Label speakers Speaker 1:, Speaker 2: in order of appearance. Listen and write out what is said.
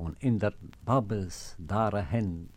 Speaker 1: und in der Babels daarheen